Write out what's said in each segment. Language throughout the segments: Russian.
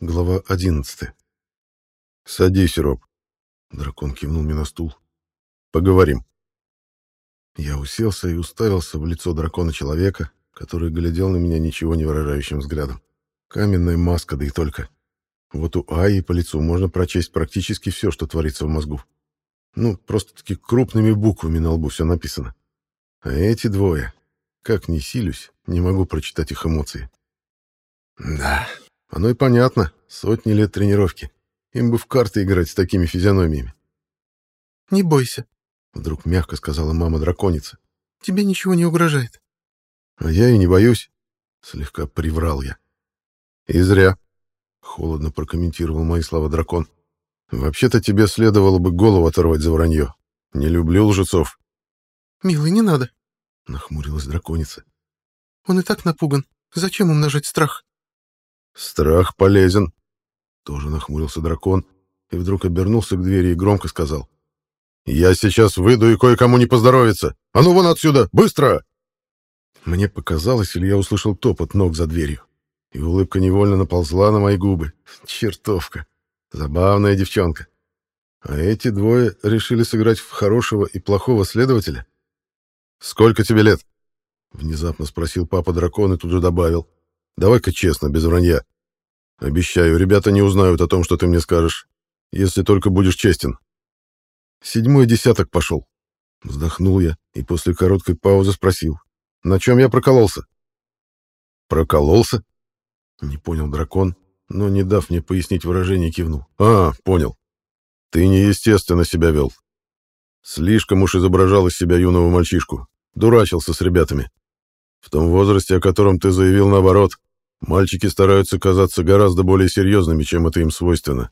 Глава 11. «Садись, Роб». Дракон кивнул мне на стул. «Поговорим». Я уселся и уставился в лицо дракона-человека, который глядел на меня ничего не выражающим взглядом. Каменная маска, да и только. Вот у Аи по лицу можно прочесть практически все, что творится в мозгу. Ну, просто-таки крупными буквами на лбу все написано. А эти двое, как ни силюсь, не могу прочитать их эмоции. Да, оно и понятно. Сотни лет тренировки. Им бы в карты играть с такими физиономиями. «Не бойся», — вдруг мягко сказала мама-драконица. «Тебе ничего не угрожает». «А я и не боюсь», — слегка приврал я. «И зря», — холодно прокомментировал мои слова дракон. «Вообще-то тебе следовало бы голову оторвать за вранье. Не люблю лжецов». «Милый, не надо», — нахмурилась драконица. «Он и так напуган. Зачем умножать страх?» «Страх полезен», — тоже нахмурился дракон и вдруг обернулся к двери и громко сказал. «Я сейчас выйду и кое-кому не поздоровится! А ну вон отсюда! Быстро!» Мне показалось, или я услышал топот ног за дверью, и улыбка невольно наползла на мои губы. Чертовка! Забавная девчонка. А эти двое решили сыграть в хорошего и плохого следователя? «Сколько тебе лет?» — внезапно спросил папа дракон и тут же добавил. Давай-ка честно, без вранья. Обещаю, ребята не узнают о том, что ты мне скажешь, если только будешь честен. Седьмой десяток пошел. Вздохнул я и после короткой паузы спросил. На чем я прокололся? Прокололся? Не понял дракон, но, не дав мне пояснить выражение, кивнул. А, понял. Ты неестественно себя вел. Слишком уж изображал из себя юного мальчишку. Дурачился с ребятами. В том возрасте, о котором ты заявил наоборот, Мальчики стараются казаться гораздо более серьезными, чем это им свойственно.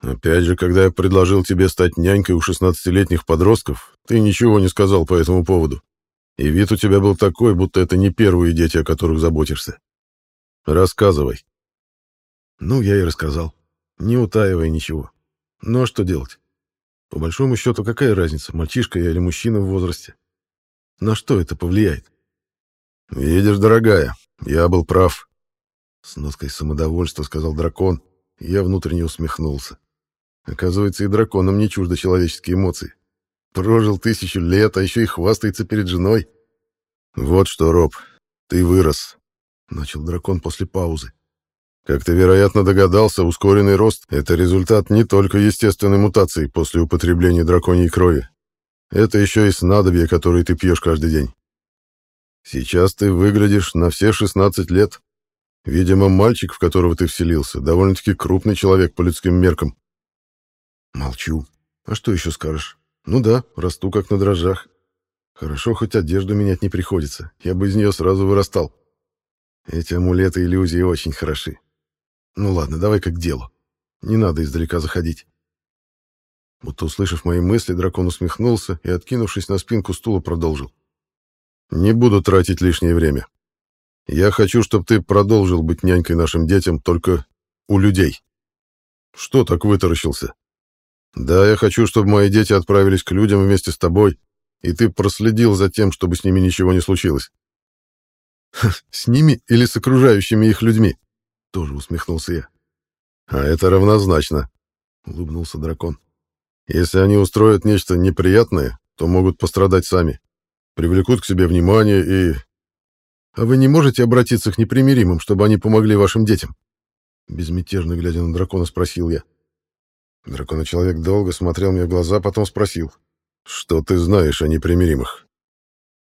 Опять же, когда я предложил тебе стать нянькой у шестнадцатилетних подростков, ты ничего не сказал по этому поводу. И вид у тебя был такой, будто это не первые дети, о которых заботишься. Рассказывай. Ну, я и рассказал, не утаивая ничего. Ну а что делать? По большому счету, какая разница, мальчишка я или мужчина в возрасте? На что это повлияет? Видишь, дорогая, я был прав. С ноткой самодовольства сказал дракон, и я внутренне усмехнулся. Оказывается, и драконам не чужды человеческие эмоции. Прожил тысячу лет, а еще и хвастается перед женой. Вот что, Роб, ты вырос, начал дракон после паузы. Как ты, вероятно, догадался, ускоренный рост — это результат не только естественной мутации после употребления драконьей крови. Это еще и снадобье, которое ты пьешь каждый день. Сейчас ты выглядишь на все 16 лет. Видимо, мальчик, в которого ты вселился, довольно-таки крупный человек по людским меркам. Молчу. А что еще скажешь? Ну да, расту как на дрожжах. Хорошо, хоть одежду менять не приходится. Я бы из нее сразу вырастал. Эти амулеты иллюзии очень хороши. Ну ладно, давай как к делу. Не надо издалека заходить. Будто услышав мои мысли, дракон усмехнулся и, откинувшись на спинку стула, продолжил. Не буду тратить лишнее время. Я хочу, чтобы ты продолжил быть нянькой нашим детям только у людей. Что так вытаращился? Да, я хочу, чтобы мои дети отправились к людям вместе с тобой, и ты проследил за тем, чтобы с ними ничего не случилось. С ними или с окружающими их людьми? Тоже усмехнулся я. А это равнозначно, улыбнулся дракон. Если они устроят нечто неприятное, то могут пострадать сами привлекут к себе внимание и... А вы не можете обратиться к непримиримым, чтобы они помогли вашим детям? Безмятежно глядя на дракона, спросил я. Дракона-человек долго смотрел мне в глаза, потом спросил. «Что ты знаешь о непримиримых?»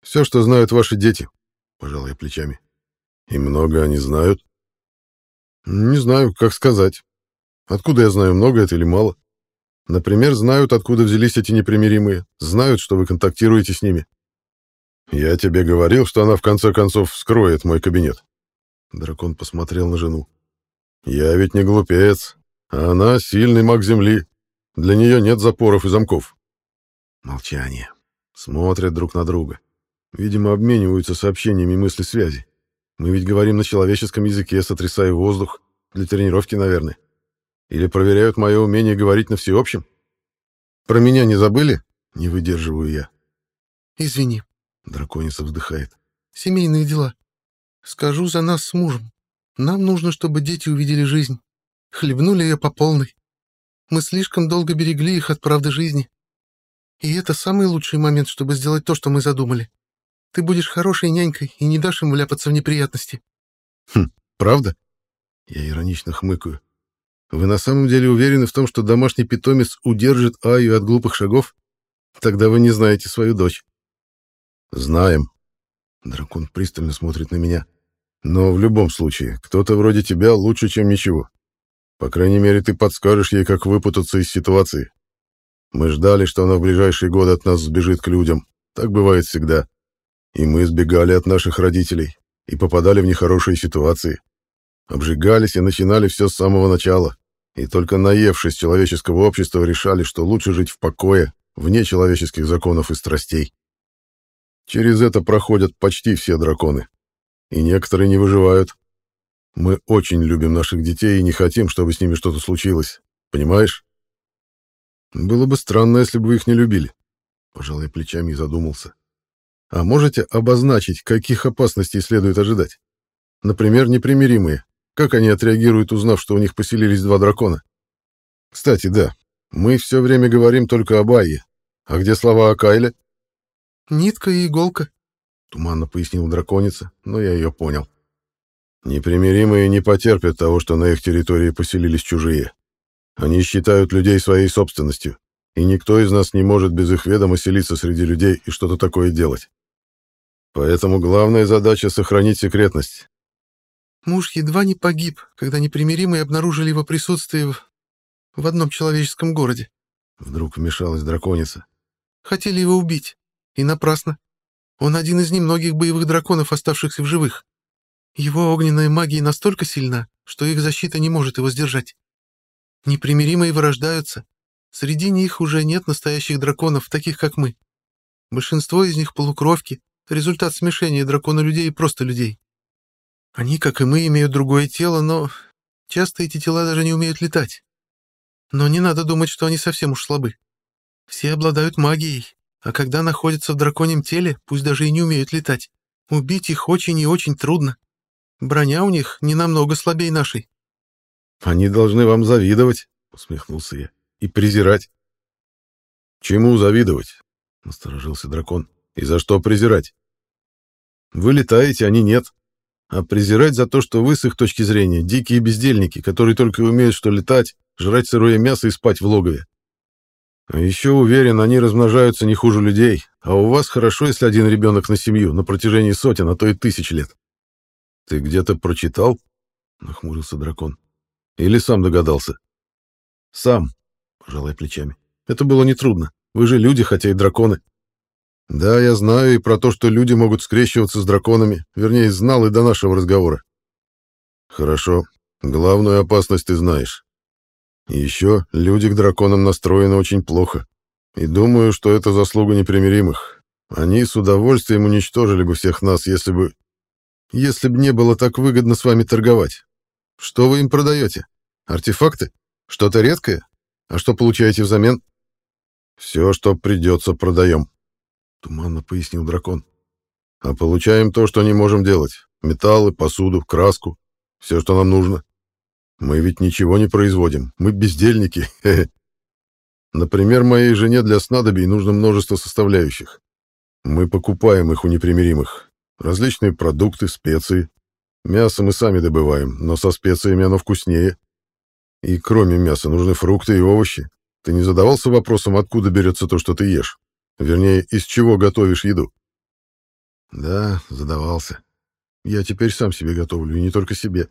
«Все, что знают ваши дети», — пожал я плечами. «И много они знают?» «Не знаю, как сказать. Откуда я знаю, много это или мало? Например, знают, откуда взялись эти непримиримые, знают, что вы контактируете с ними. «Я тебе говорил, что она в конце концов вскроет мой кабинет». Дракон посмотрел на жену. «Я ведь не глупец, она сильный маг Земли. Для нее нет запоров и замков». Молчание. Смотрят друг на друга. Видимо, обмениваются сообщениями мысли связи. Мы ведь говорим на человеческом языке, сотрясая воздух. Для тренировки, наверное. Или проверяют мое умение говорить на всеобщем? Про меня не забыли? Не выдерживаю я. Извини, Драконица вздыхает. Семейные дела. Скажу за нас с мужем. Нам нужно, чтобы дети увидели жизнь, хлебнули ее по полной. Мы слишком долго берегли их от правды жизни. И это самый лучший момент, чтобы сделать то, что мы задумали. Ты будешь хорошей нянькой и не дашь им вляпаться в неприятности. Хм, правда? Я иронично хмыкаю. Вы на самом деле уверены в том, что домашний питомец удержит Аю от глупых шагов? Тогда вы не знаете свою дочь. Знаем. Дракон пристально смотрит на меня. Но в любом случае, кто-то вроде тебя лучше, чем ничего. По крайней мере, ты подскажешь ей, как выпутаться из ситуации. Мы ждали, что она в ближайшие годы от нас сбежит к людям. Так бывает всегда. И мы сбегали от наших родителей и попадали в нехорошие ситуации. Обжигались и начинали все с самого начала. И только наевшись человеческого общества, решали, что лучше жить в покое, вне человеческих законов и страстей. Через это проходят почти все драконы. И некоторые не выживают. Мы очень любим наших детей и не хотим, чтобы с ними что-то случилось. Понимаешь? Было бы странно, если бы вы их не любили. Пожал плечами и задумался. А можете обозначить, каких опасностей следует ожидать? Например, непримиримые. Как они отреагируют, узнав, что у них поселились два дракона? Кстати, да, мы все время говорим только об Айе. А где слова о Кайле? Нитка и иголка, туманно пояснил драконица, но я ее понял. Непримиримые не потерпят того, что на их территории поселились чужие. Они считают людей своей собственностью, и никто из нас не может без их ведома селиться среди людей и что-то такое делать. Поэтому главная задача — сохранить секретность. Муж едва не погиб, когда непримиримые обнаружили его присутствие в, в одном человеческом городе. Вдруг вмешалась драконица. Хотели его убить. И напрасно. Он один из немногих боевых драконов, оставшихся в живых. Его огненная магия настолько сильна, что их защита не может его сдержать. Непримиримые вырождаются. Среди них уже нет настоящих драконов, таких как мы. Большинство из них полукровки, результат смешения дракона-людей и просто людей. Они, как и мы, имеют другое тело, но часто эти тела даже не умеют летать. Но не надо думать, что они совсем уж слабы. Все обладают магией, а когда находятся в драконьем теле, пусть даже и не умеют летать, убить их очень и очень трудно. Броня у них не намного слабее нашей. «Они должны вам завидовать», — усмехнулся я, — «и презирать». «Чему завидовать?» — насторожился дракон. «И за что презирать?» «Вы летаете, они нет. А презирать за то, что вы, с их точки зрения, дикие бездельники, которые только умеют что летать, жрать сырое мясо и спать в логове. Еще, уверен, они размножаются не хуже людей, а у вас хорошо, если один ребенок на семью на протяжении сотен, а то и тысяч лет». «Ты где-то прочитал?» — нахмурился дракон. Или сам догадался? Сам, пожалуй плечами. Это было нетрудно. Вы же люди, хотя и драконы. Да, я знаю и про то, что люди могут скрещиваться с драконами. Вернее, знал и до нашего разговора. Хорошо. Главную опасность ты знаешь. Еще люди к драконам настроены очень плохо. И думаю, что это заслуга непримиримых. Они с удовольствием уничтожили бы всех нас, если бы... Если бы не было так выгодно с вами торговать. Что вы им продаете? Артефакты? Что-то редкое? А что получаете взамен? Все, что придется, продаем. Туманно пояснил дракон. А получаем то, что не можем делать. Металлы, посуду, краску. Все, что нам нужно. Мы ведь ничего не производим. Мы бездельники. Например, моей жене для снадобий нужно множество составляющих. Мы покупаем их у непримиримых. Различные продукты, специи. Мясо мы сами добываем, но со специями оно вкуснее. И кроме мяса нужны фрукты и овощи. Ты не задавался вопросом, откуда берется то, что ты ешь? Вернее, из чего готовишь еду? Да, задавался. Я теперь сам себе готовлю, и не только себе.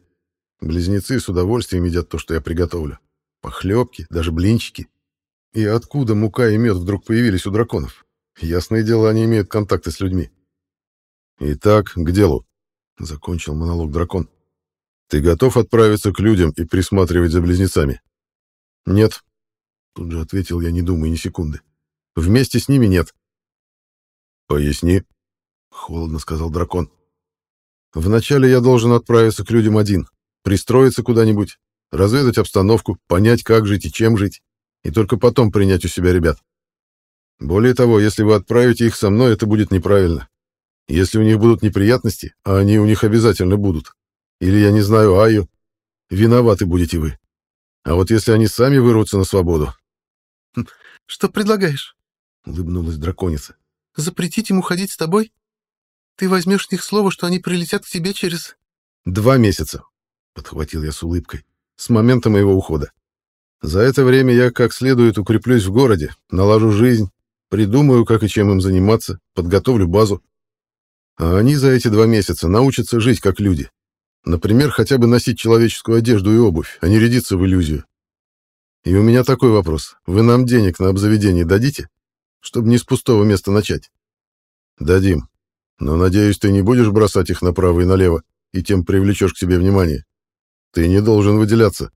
Близнецы с удовольствием едят то, что я приготовлю. Похлебки, даже блинчики. И откуда мука и мед вдруг появились у драконов? Ясное дело, они имеют контакты с людьми. Итак, к делу. — закончил монолог дракон. «Ты готов отправиться к людям и присматривать за близнецами?» «Нет», — тут же ответил я, не думая ни секунды. «Вместе с ними нет». «Поясни», — холодно сказал дракон. «Вначале я должен отправиться к людям один, пристроиться куда-нибудь, разведать обстановку, понять, как жить и чем жить, и только потом принять у себя ребят. Более того, если вы отправите их со мной, это будет неправильно. Если у них будут неприятности, а они у них обязательно будут, или я не знаю Аю, виноваты будете вы. А вот если они сами вырвутся на свободу? Что предлагаешь? Улыбнулась драконица. Запретить им уходить с тобой? Ты возьмешь с них слово, что они прилетят к тебе через... Два месяца, подхватил я с улыбкой, с момента моего ухода. За это время я как следует укреплюсь в городе, налажу жизнь, придумаю, как и чем им заниматься, подготовлю базу. А они за эти два месяца научатся жить как люди. Например, хотя бы носить человеческую одежду и обувь, а не рядиться в иллюзию. И у меня такой вопрос. Вы нам денег на обзаведение дадите? Чтобы не с пустого места начать. Дадим. Но, надеюсь, ты не будешь бросать их направо и налево, и тем привлечешь к себе внимание. Ты не должен выделяться.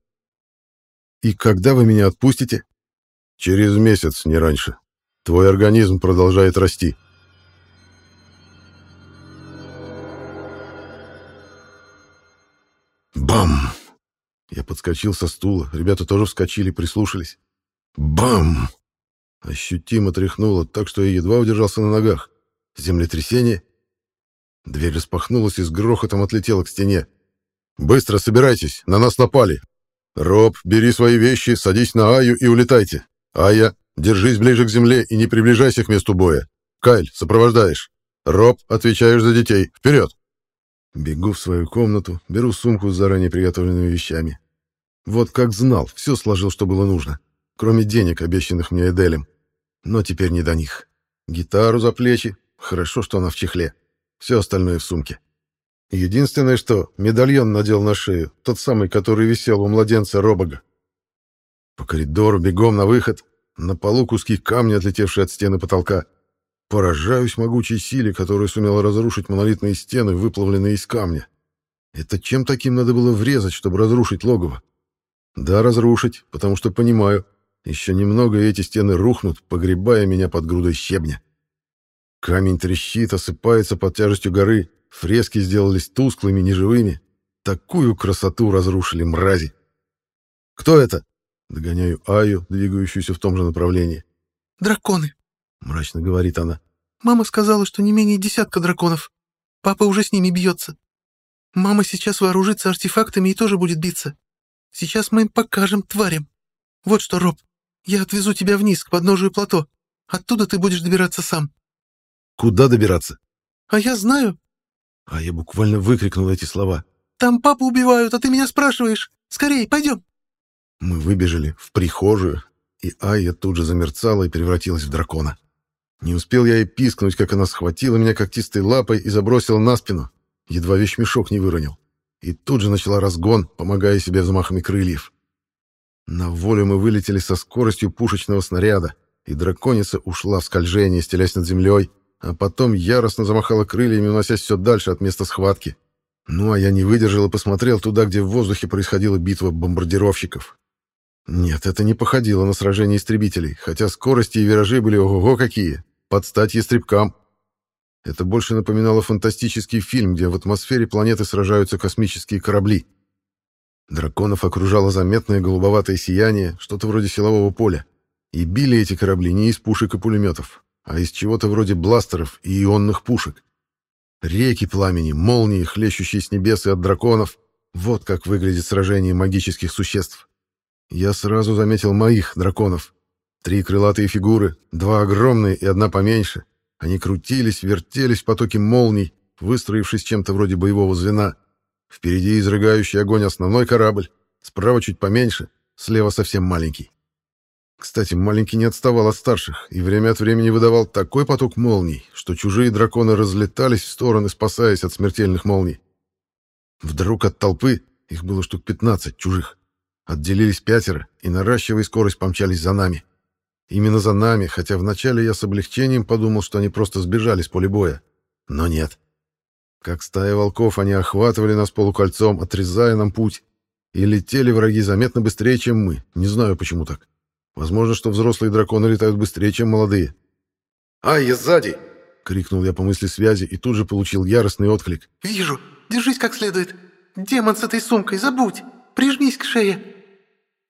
И когда вы меня отпустите? Через месяц, не раньше. Твой организм продолжает расти. Бам! Я подскочил со стула, ребята тоже вскочили, прислушались. Бам! Ощутимо тряхнуло, так что я едва удержался на ногах. Землетрясение. Дверь распахнулась и с грохотом отлетела к стене. «Быстро собирайтесь, на нас напали. Роб, бери свои вещи, садись на Аю и улетайте. Ая, держись ближе к земле и не приближайся к месту боя. Кайль, сопровождаешь. Роб, отвечаешь за детей. Вперед!» Бегу в свою комнату, беру сумку с заранее приготовленными вещами. Вот как знал, все сложил, что было нужно, кроме денег, обещанных мне Эделем. Но теперь не до них. Гитару за плечи, хорошо, что она в чехле. Все остальное в сумке. Единственное, что медальон надел на шею, тот самый, который висел у младенца Робога. По коридору бегом на выход, на полу куски камня, отлетевшие от стены потолка. Поражаюсь могучей силе, которая сумела разрушить монолитные стены, выплавленные из камня. Это чем таким надо было врезать, чтобы разрушить логово? Да, разрушить, потому что понимаю, еще немного, и эти стены рухнут, погребая меня под грудой щебня. Камень трещит, осыпается под тяжестью горы, фрески сделались тусклыми, неживыми. Такую красоту разрушили мрази. «Кто это?» — догоняю Аю, двигающуюся в том же направлении. «Драконы», мрачно говорит она. Мама сказала, что не менее десятка драконов. Папа уже с ними бьется. Мама сейчас вооружится артефактами и тоже будет биться. Сейчас мы им покажем тварям. Вот что, Роб, я отвезу тебя вниз, к подножию плато. Оттуда ты будешь добираться сам. Куда добираться? А я знаю. А я буквально выкрикнул эти слова. Там папу убивают, а ты меня спрашиваешь. Скорей, пойдем. Мы выбежали в прихожую, и Айя тут же замерцала и превратилась в дракона. Не успел я и пискнуть, как она схватила меня когтистой лапой и забросила на спину. Едва вещмешок не выронил. И тут же начала разгон, помогая себе взмахами крыльев. На волю мы вылетели со скоростью пушечного снаряда, и драконица ушла в скольжение, стелясь над землей, а потом яростно замахала крыльями, уносясь все дальше от места схватки. Ну, а я не выдержал и посмотрел туда, где в воздухе происходила битва бомбардировщиков. Нет, это не походило на сражение истребителей, хотя скорости и виражи были ого-го какие под стать ястребкам. Это больше напоминало фантастический фильм, где в атмосфере планеты сражаются космические корабли. Драконов окружало заметное голубоватое сияние, что-то вроде силового поля. И били эти корабли не из пушек и пулеметов, а из чего-то вроде бластеров и ионных пушек. Реки пламени, молнии, хлещущие с небес и от драконов. Вот как выглядит сражение магических существ. Я сразу заметил моих драконов, Три крылатые фигуры, два огромные и одна поменьше. Они крутились, вертелись в потоке молний, выстроившись чем-то вроде боевого звена. Впереди изрыгающий огонь основной корабль, справа чуть поменьше, слева совсем маленький. Кстати, маленький не отставал от старших и время от времени выдавал такой поток молний, что чужие драконы разлетались в стороны, спасаясь от смертельных молний. Вдруг от толпы, их было штук 15 чужих, отделились пятеро и, наращивая скорость, помчались за нами. Именно за нами, хотя вначале я с облегчением подумал, что они просто сбежали с поля боя. Но нет. Как стая волков, они охватывали нас полукольцом, отрезая нам путь. И летели враги заметно быстрее, чем мы. Не знаю, почему так. Возможно, что взрослые драконы летают быстрее, чем молодые. «Ай, я сзади!» — крикнул я по мысли связи и тут же получил яростный отклик. «Вижу! Держись как следует! Демон с этой сумкой, забудь! Прижмись к шее!»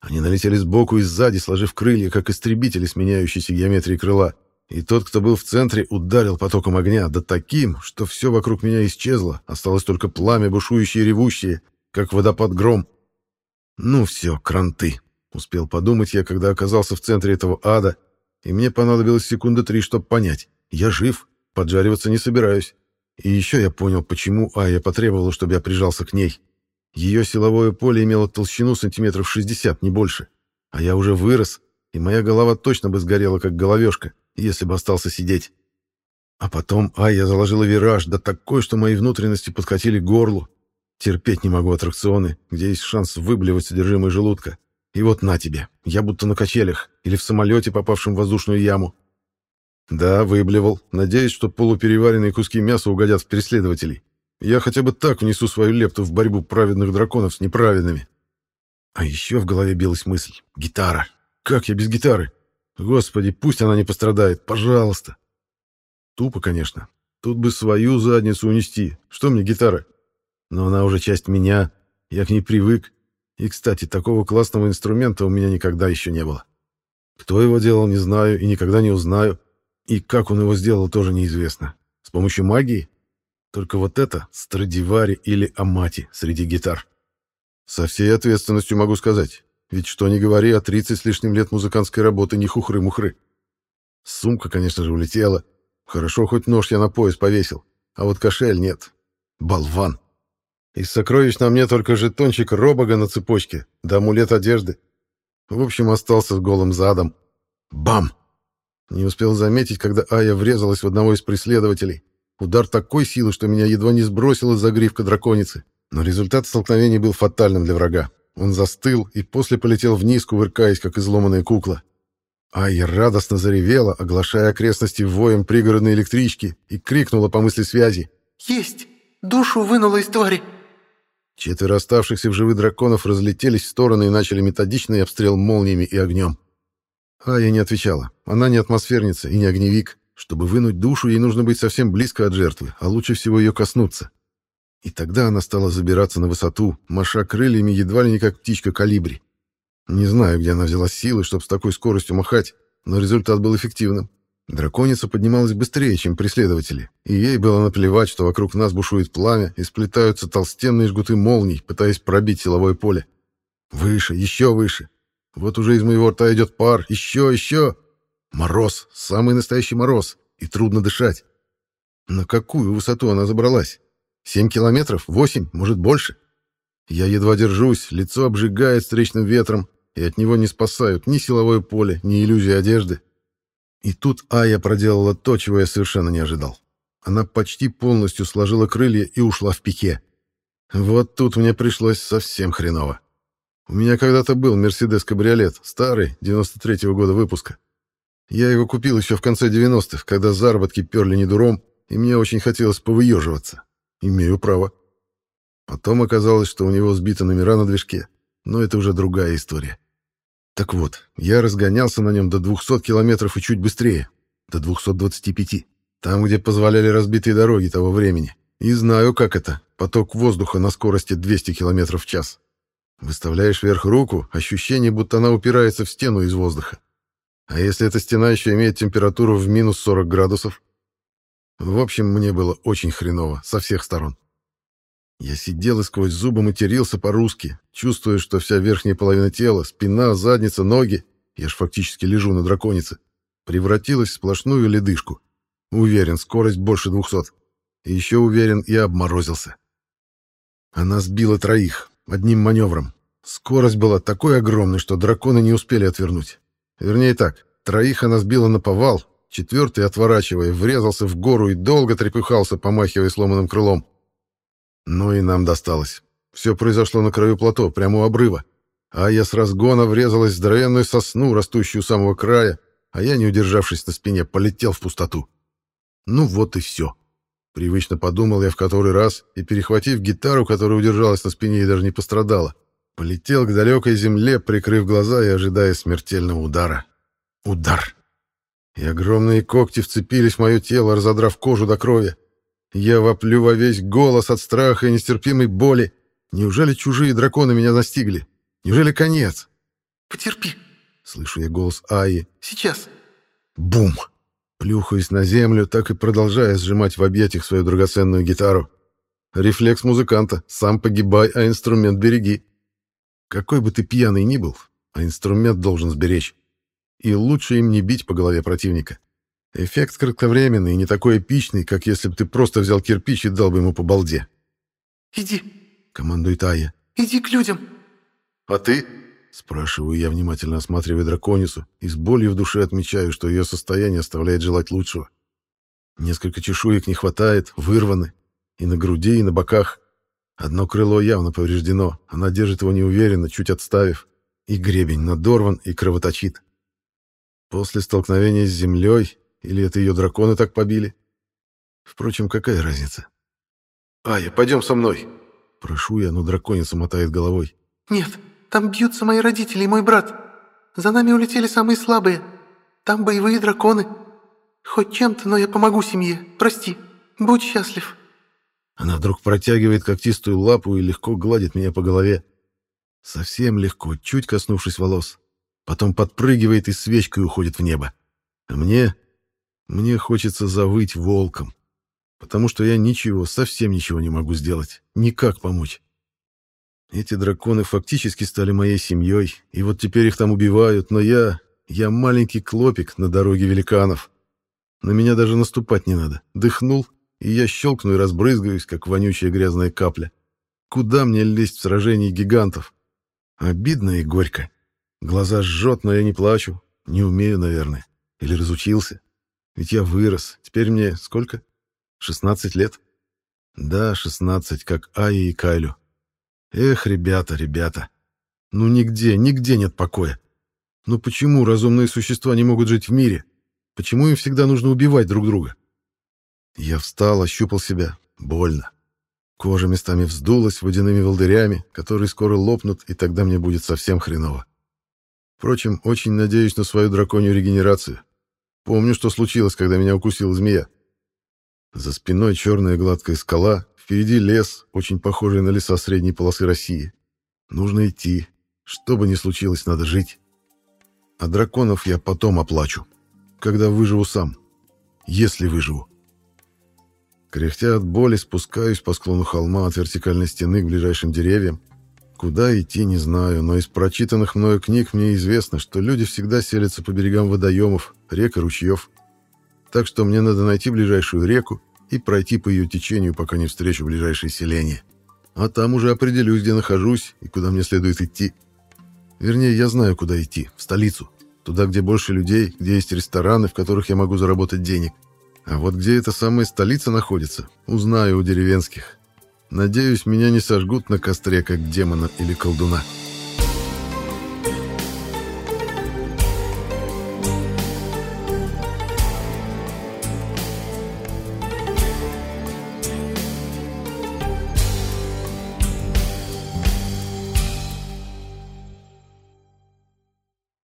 Они налетели сбоку и сзади, сложив крылья, как истребители с меняющейся геометрией крыла. И тот, кто был в центре, ударил потоком огня, да таким, что все вокруг меня исчезло, осталось только пламя, бушующее и ревущее, как водопад гром. Ну все, кранты. Успел подумать я, когда оказался в центре этого ада, и мне понадобилось секунды три, чтобы понять. Я жив, поджариваться не собираюсь. И еще я понял, почему Ая потребовала, чтобы я прижался к ней. Ее силовое поле имело толщину сантиметров 60, не больше. А я уже вырос, и моя голова точно бы сгорела, как головешка, если бы остался сидеть. А потом Ая заложила вираж, да такой, что мои внутренности подкатили к горлу. Терпеть не могу аттракционы, где есть шанс выблевать содержимое желудка. И вот на тебе, я будто на качелях или в самолете, попавшем в воздушную яму. Да, выблевал, надеясь, что полупереваренные куски мяса угодят в преследователей. Я хотя бы так внесу свою лепту в борьбу праведных драконов с неправедными. А еще в голове билась мысль. Гитара. Как я без гитары? Господи, пусть она не пострадает, пожалуйста. Тупо, конечно. Тут бы свою задницу унести. Что мне гитара? Но она уже часть меня. Я к ней привык. И, кстати, такого классного инструмента у меня никогда еще не было. Кто его делал, не знаю и никогда не узнаю. И как он его сделал, тоже неизвестно. С помощью магии? Только вот это Страдивари или Амати среди гитар. Со всей ответственностью могу сказать. Ведь что ни говори, а 30 с лишним лет музыкантской работы не хухры-мухры. Сумка, конечно же, улетела. Хорошо, хоть нож я на пояс повесил. А вот кошель нет. Болван. Из сокровищ на мне только жетончик робога на цепочке, да амулет одежды. В общем, остался с голым задом. Бам! Не успел заметить, когда Ая врезалась в одного из преследователей. Удар такой силы, что меня едва не сбросило за гривка драконицы. Но результат столкновения был фатальным для врага. Он застыл и после полетел вниз, кувыркаясь, как изломанная кукла. Ая радостно заревела, оглашая окрестности воем пригородной электрички, и крикнула по мысли связи. «Есть! Душу вынула из твари!» Четверо оставшихся в живых драконов разлетелись в стороны и начали методичный обстрел молниями и огнем. Ая не отвечала. Она не атмосферница и не огневик. Чтобы вынуть душу, ей нужно быть совсем близко от жертвы, а лучше всего ее коснуться. И тогда она стала забираться на высоту, маша крыльями едва ли не как птичка калибри. Не знаю, где она взяла силы, чтобы с такой скоростью махать, но результат был эффективным. Драконица поднималась быстрее, чем преследователи, и ей было наплевать, что вокруг нас бушует пламя и сплетаются толстенные жгуты молний, пытаясь пробить силовое поле. Выше, еще выше. Вот уже из моего рта идет пар, еще, еще. Мороз, самый настоящий мороз, и трудно дышать. На какую высоту она забралась? Семь километров? Восемь? Может, больше? Я едва держусь, лицо обжигает встречным ветром, и от него не спасают ни силовое поле, ни иллюзии одежды. И тут Ая проделала то, чего я совершенно не ожидал. Она почти полностью сложила крылья и ушла в пике. Вот тут мне пришлось совсем хреново. У меня когда-то был Мерседес-кабриолет, старый, 93-го года выпуска. Я его купил еще в конце 90-х, когда заработки перли недуром, и мне очень хотелось повыеживаться. Имею право. Потом оказалось, что у него сбиты номера на движке, но это уже другая история. Так вот, я разгонялся на нем до 200 километров и чуть быстрее, до 225, там, где позволяли разбитые дороги того времени. И знаю, как это, поток воздуха на скорости 200 километров в час. Выставляешь вверх руку, ощущение, будто она упирается в стену из воздуха. А если эта стена еще имеет температуру в минус 40 градусов? В общем, мне было очень хреново, со всех сторон. Я сидел и сквозь зубы матерился по-русски, чувствуя, что вся верхняя половина тела, спина, задница, ноги, я ж фактически лежу на драконице, превратилась в сплошную ледышку. Уверен, скорость больше двухсот. И еще уверен, я обморозился. Она сбила троих, одним маневром. Скорость была такой огромной, что драконы не успели отвернуть. Вернее так, троих она сбила на повал, четвертый, отворачивая, врезался в гору и долго трепыхался, помахивая сломанным крылом. Ну и нам досталось. Все произошло на краю плато, прямо у обрыва. А я с разгона врезалась в здоровенную сосну, растущую у самого края, а я, не удержавшись на спине, полетел в пустоту. Ну вот и все. Привычно подумал я в который раз и, перехватив гитару, которая удержалась на спине и даже не пострадала, полетел к далекой земле, прикрыв глаза и ожидая смертельного удара. Удар. И огромные когти вцепились в мое тело, разодрав кожу до крови. Я воплю во весь голос от страха и нестерпимой боли. Неужели чужие драконы меня настигли? Неужели конец? «Потерпи», — слышу я голос Аи. «Сейчас». Бум! Плюхаюсь на землю, так и продолжая сжимать в объятиях свою драгоценную гитару. Рефлекс музыканта. Сам погибай, а инструмент береги. Какой бы ты пьяный ни был, а инструмент должен сберечь. И лучше им не бить по голове противника. Эффект кратковременный и не такой эпичный, как если бы ты просто взял кирпич и дал бы ему по балде. «Иди», — командует Ая. «Иди к людям». «А ты?» — спрашиваю я, внимательно осматривая драконицу, и с болью в душе отмечаю, что ее состояние оставляет желать лучшего. Несколько чешуек не хватает, вырваны. И на груди, и на боках. Одно крыло явно повреждено, она держит его неуверенно, чуть отставив. И гребень надорван и кровоточит. После столкновения с землей, или это ее драконы так побили? Впрочем, какая разница? «Ая, пойдем со мной!» Прошу я, но драконица мотает головой. «Нет, там бьются мои родители и мой брат. За нами улетели самые слабые. Там боевые драконы. Хоть чем-то, но я помогу семье. Прости. Будь счастлив». Она вдруг протягивает когтистую лапу и легко гладит меня по голове. Совсем легко, чуть коснувшись волос. Потом подпрыгивает и свечкой уходит в небо. А мне... Мне хочется завыть волком. Потому что я ничего, совсем ничего не могу сделать. Никак помочь. Эти драконы фактически стали моей семьей, и вот теперь их там убивают, но я... Я маленький клопик на дороге великанов. На меня даже наступать не надо. Дыхнул, и я щелкну и разбрызгаюсь, как вонючая грязная капля. Куда мне лезть в сражении гигантов? Обидно и горько. Глаза жжет, но я не плачу. Не умею, наверное. Или разучился. Ведь я вырос. Теперь мне сколько? 16 лет? Да, 16, как Ае и Кайлю. Эх, ребята, ребята. Ну нигде, нигде нет покоя. Ну почему разумные существа не могут жить в мире? Почему им всегда нужно убивать друг друга? Я встал, ощупал себя. Больно. Кожа местами вздулась водяными волдырями, которые скоро лопнут, и тогда мне будет совсем хреново. Впрочем, очень надеюсь на свою драконью регенерацию. Помню, что случилось, когда меня укусила змея. За спиной черная гладкая скала, впереди лес, очень похожий на леса средней полосы России. Нужно идти. Что бы ни случилось, надо жить. А драконов я потом оплачу, когда выживу сам. Если выживу. Кряхтя от боли, спускаюсь по склону холма от вертикальной стены к ближайшим деревьям. Куда идти, не знаю, но из прочитанных мною книг мне известно, что люди всегда селятся по берегам водоемов, рек и ручьев. Так что мне надо найти ближайшую реку и пройти по ее течению, пока не встречу ближайшее селение. А там уже определюсь, где нахожусь и куда мне следует идти. Вернее, я знаю, куда идти. В столицу. Туда, где больше людей, где есть рестораны, в которых я могу заработать денег. А вот где эта самая столица находится, узнаю у деревенских. Надеюсь, меня не сожгут на костре, как демона или колдуна».